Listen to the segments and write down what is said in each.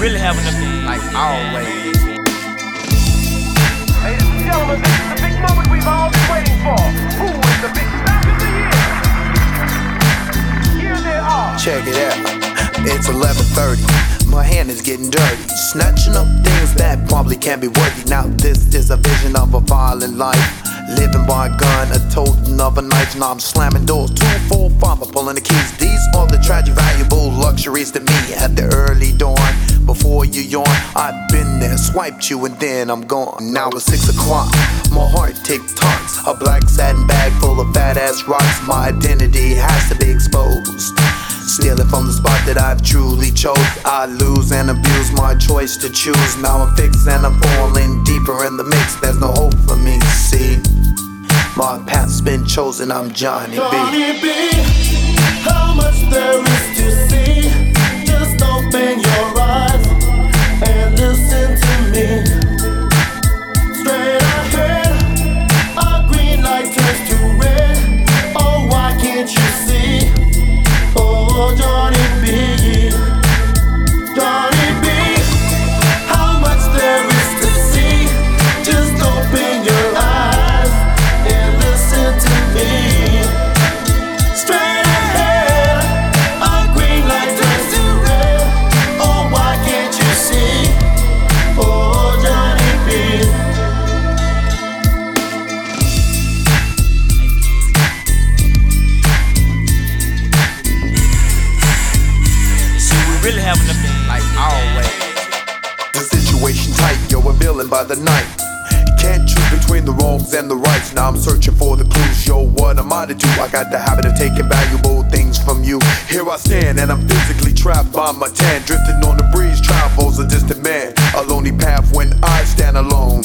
really having a big like always. Ladies and gentlemen, this is the big moment we've all been waiting for. Who is the big star of the year? Here they are. Check it out. It's 11:30. My hand is getting dirty, snatching up things that probably can't be worthy. Now this is a vision of a violent life. Living by a gun, a totem of a knife. Now I'm slamming doors, two, four, five, I'm pulling the keys. These are the tragic, valuable luxuries to me at the early dawn. Before you yawn, I've been there, swiped you, and then I'm gone. Now it's six o'clock, my heart tick tocks. A black satin bag full of fat ass rocks. My identity has to be exposed. Stealing from the spot that I've truly chose. I lose and abuse my choice to choose. Now I'm fixed and I'm falling deeper in the mix. There's no hope for me. See, my path's been chosen. I'm Johnny B. Johnny B, how much there is to see. Just open your by the night. Can't choose between the wrongs and the rights. Now I'm searching for the clues. Yo, what I'm I to do? I got the habit of taking valuable things from you. Here I stand, and I'm physically trapped by my tan. Drifting on the breeze, travels a distant man. A lonely path when I stand alone.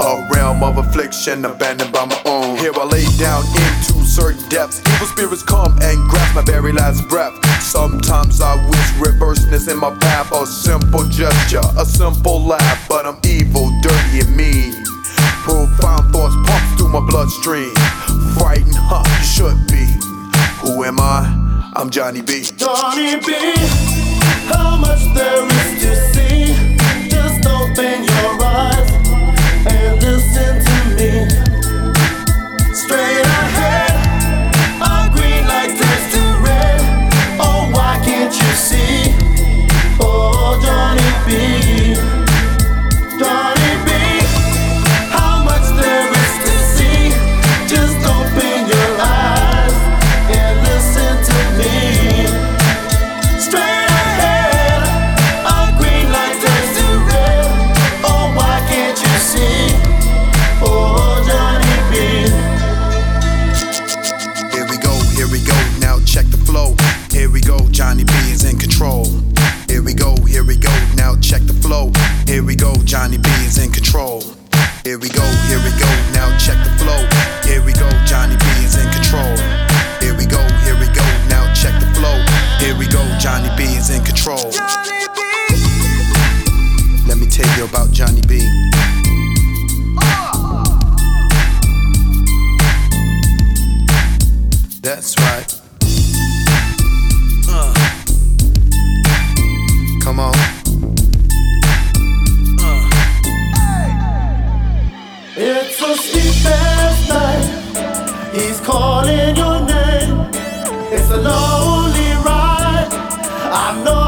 A realm of affliction, abandoned by my own. Here I lay down into certain depths. Evil spirits come and grasp my very last breath. Sometimes I wish reverseness in my path. A simple gesture, a simple laugh. But I'm evil, dirty, and mean. Profound thoughts pump through my bloodstream. Frightened, huh? You should be. Who am I? I'm Johnny B. Johnny B, flow. Here we go, Johnny B is in control. Here we go, here we go, now check the flow. Here we go, Johnny B is in control. Here we go, here we go, now check the flow. Here we go, Johnny B is in control. Here we go, here we go, now check the flow. Here we go, Johnny B is in control. Let me tell you about Johnny B. That's right. come uh. on. It's a sleepless night. He's calling your name. It's a lonely ride. I know.